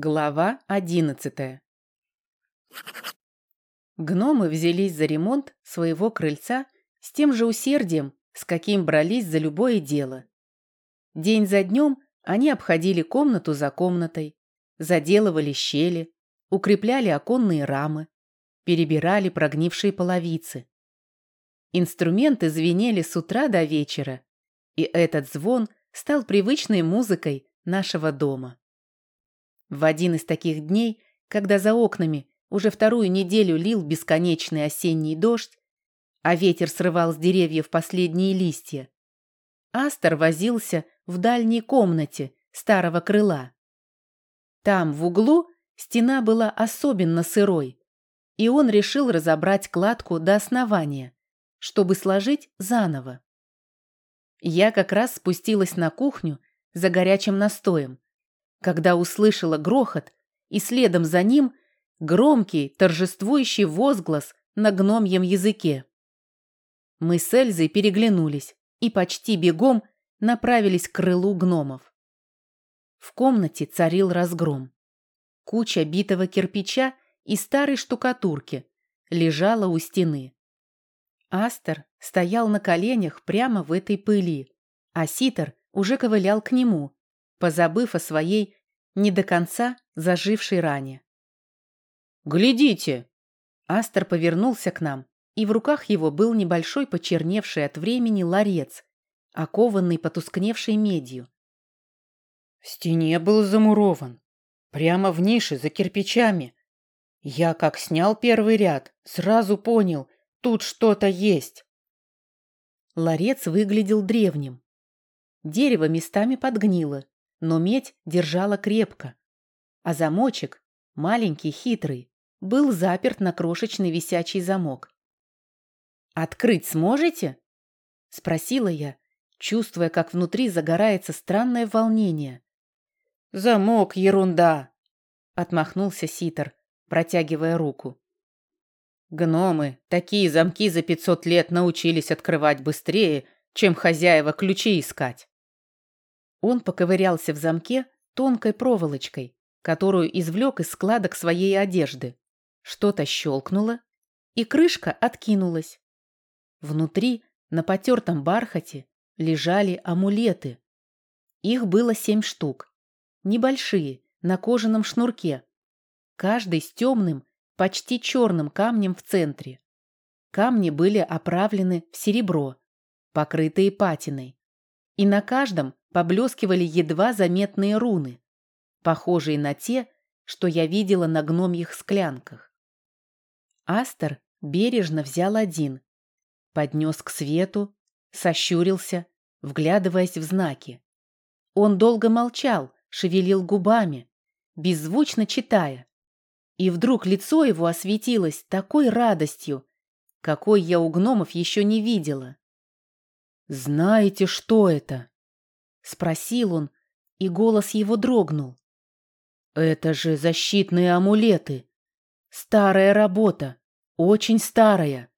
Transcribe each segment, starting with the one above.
Глава одиннадцатая Гномы взялись за ремонт своего крыльца с тем же усердием, с каким брались за любое дело. День за днем они обходили комнату за комнатой, заделывали щели, укрепляли оконные рамы, перебирали прогнившие половицы. Инструменты звенели с утра до вечера, и этот звон стал привычной музыкой нашего дома. В один из таких дней, когда за окнами уже вторую неделю лил бесконечный осенний дождь, а ветер срывал с деревьев последние листья, Астер возился в дальней комнате старого крыла. Там, в углу, стена была особенно сырой, и он решил разобрать кладку до основания, чтобы сложить заново. Я как раз спустилась на кухню за горячим настоем, когда услышала грохот, и следом за ним громкий, торжествующий возглас на гномьем языке. Мы с Эльзой переглянулись и почти бегом направились к крылу гномов. В комнате царил разгром. Куча битого кирпича и старой штукатурки лежала у стены. Астер стоял на коленях прямо в этой пыли, а Ситер уже ковылял к нему, позабыв о своей не до конца зажившей ране. «Глядите!» Астер повернулся к нам, и в руках его был небольшой почерневший от времени ларец, окованный потускневшей медью. В стене был замурован, прямо в нише за кирпичами. Я как снял первый ряд, сразу понял, тут что-то есть. Ларец выглядел древним. Дерево местами подгнило, но медь держала крепко, а замочек, маленький, хитрый, был заперт на крошечный висячий замок. «Открыть сможете?» — спросила я, чувствуя, как внутри загорается странное волнение. «Замок — ерунда!» — отмахнулся Ситер, протягивая руку. «Гномы такие замки за пятьсот лет научились открывать быстрее, чем хозяева ключи искать». Он поковырялся в замке тонкой проволочкой, которую извлек из складок своей одежды. Что-то щелкнуло, и крышка откинулась. Внутри, на потертом бархате, лежали амулеты. Их было семь штук. Небольшие, на кожаном шнурке. Каждый с темным, почти черным камнем в центре. Камни были оправлены в серебро, покрытые патиной. И на каждом поблескивали едва заметные руны, похожие на те, что я видела на гномьих склянках. Астер бережно взял один, поднес к свету, сощурился, вглядываясь в знаки. Он долго молчал, шевелил губами, беззвучно читая. И вдруг лицо его осветилось такой радостью, какой я у гномов еще не видела. «Знаете, что это?» Спросил он, и голос его дрогнул. Это же защитные амулеты. Старая работа, очень старая.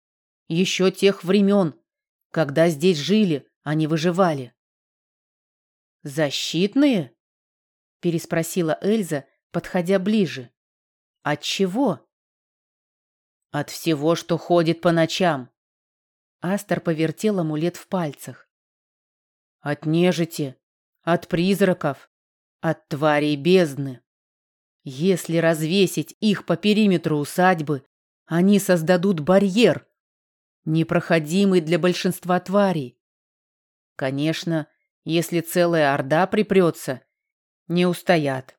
Еще тех времен, когда здесь жили, они выживали. «Защитные?» – переспросила Эльза, подходя ближе. «От чего?» «От всего, что ходит по ночам». Астер повертел амулет в пальцах. «От нежити, от призраков, от тварей бездны. Если развесить их по периметру усадьбы, они создадут барьер, непроходимый для большинства тварей. Конечно, если целая орда припрется, не устоят.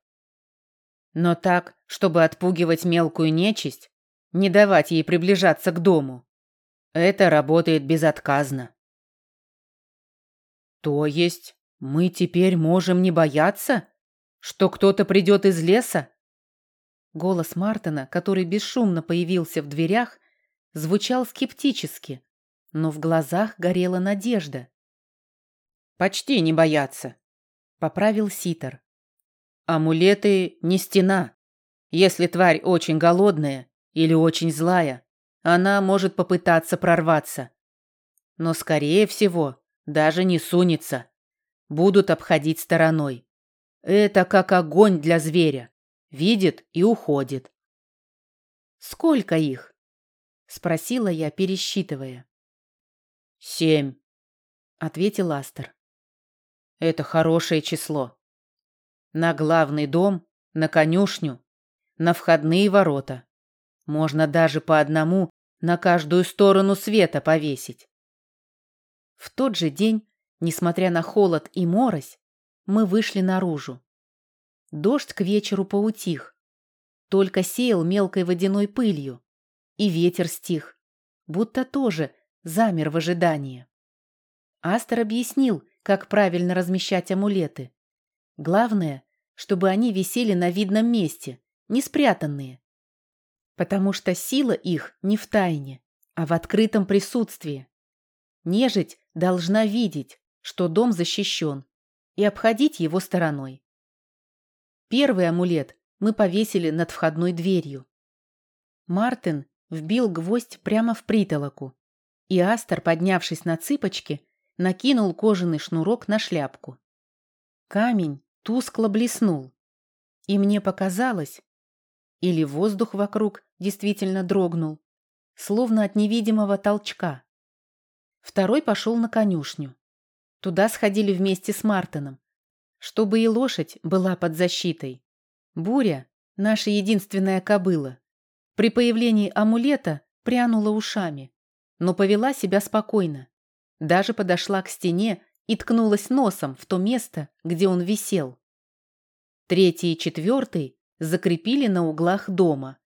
Но так, чтобы отпугивать мелкую нечисть, не давать ей приближаться к дому, это работает безотказно. То есть мы теперь можем не бояться, что кто-то придет из леса? Голос Мартина, который бесшумно появился в дверях, звучал скептически, но в глазах горела надежда. «Почти не бояться», — поправил Ситер. «Амулеты не стена. Если тварь очень голодная или очень злая, она может попытаться прорваться. Но, скорее всего, даже не сунется будут обходить стороной. Это как огонь для зверя. видит и уходит. «Сколько их?» — спросила я, пересчитывая. «Семь», — ответил Астер. «Это хорошее число. На главный дом, на конюшню, на входные ворота. Можно даже по одному на каждую сторону света повесить». В тот же день, несмотря на холод и морось, мы вышли наружу. Дождь к вечеру поутих, только сеял мелкой водяной пылью, и ветер стих, будто тоже замер в ожидании. Астер объяснил, как правильно размещать амулеты. Главное, чтобы они висели на видном месте, не спрятанные. Потому что сила их не в тайне, а в открытом присутствии. Нежить должна видеть, что дом защищен, и обходить его стороной. Первый амулет мы повесили над входной дверью. Мартин вбил гвоздь прямо в притолоку, и Астер, поднявшись на цыпочки, накинул кожаный шнурок на шляпку. Камень тускло блеснул, и мне показалось, или воздух вокруг действительно дрогнул, словно от невидимого толчка. Второй пошел на конюшню. Туда сходили вместе с Мартином, чтобы и лошадь была под защитой. Буря, наша единственная кобыла, при появлении амулета прянула ушами, но повела себя спокойно. Даже подошла к стене и ткнулась носом в то место, где он висел. Третий и четвертый закрепили на углах дома,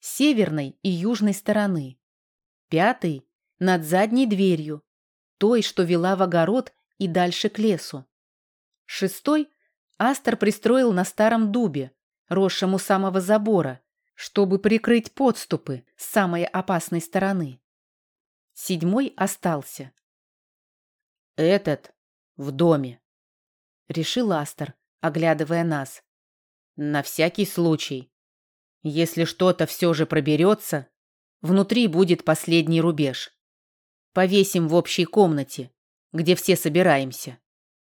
северной и южной стороны. Пятый – над задней дверью, той, что вела в огород и дальше к лесу. Шестой Астер пристроил на старом дубе, росшем самого забора, чтобы прикрыть подступы с самой опасной стороны. Седьмой остался. «Этот в доме», — решил Астер, оглядывая нас. «На всякий случай. Если что-то все же проберется, внутри будет последний рубеж. Повесим в общей комнате, где все собираемся,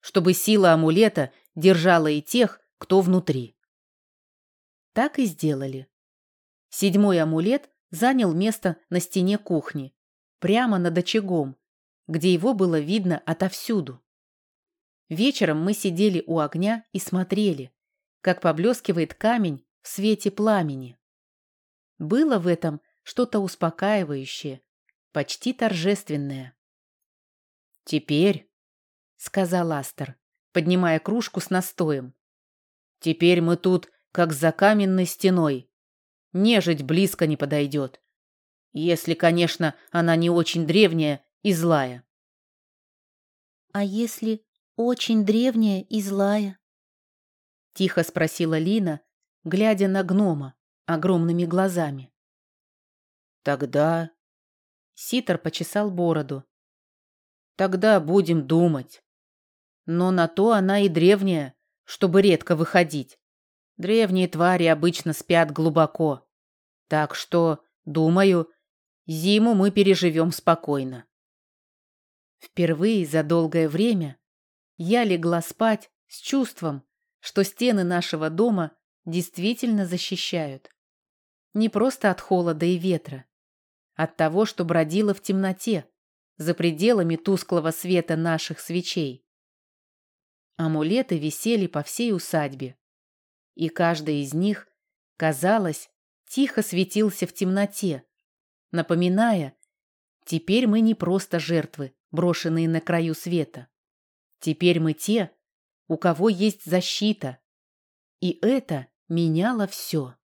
чтобы сила амулета держала и тех, кто внутри. Так и сделали. Седьмой амулет занял место на стене кухни, прямо над очагом, где его было видно отовсюду. Вечером мы сидели у огня и смотрели, как поблескивает камень в свете пламени. Было в этом что-то успокаивающее, почти торжественное. «Теперь», — сказал Астер, поднимая кружку с настоем, «теперь мы тут, как за каменной стеной. Нежить близко не подойдет. Если, конечно, она не очень древняя и злая». «А если очень древняя и злая?» — тихо спросила Лина, глядя на гнома огромными глазами. «Тогда...» — Ситер почесал бороду. Тогда будем думать. Но на то она и древняя, чтобы редко выходить. Древние твари обычно спят глубоко. Так что, думаю, зиму мы переживем спокойно. Впервые за долгое время я легла спать с чувством, что стены нашего дома действительно защищают. Не просто от холода и ветра, от того, что бродила в темноте, за пределами тусклого света наших свечей. Амулеты висели по всей усадьбе, и каждый из них, казалось, тихо светился в темноте, напоминая, теперь мы не просто жертвы, брошенные на краю света. Теперь мы те, у кого есть защита. И это меняло все.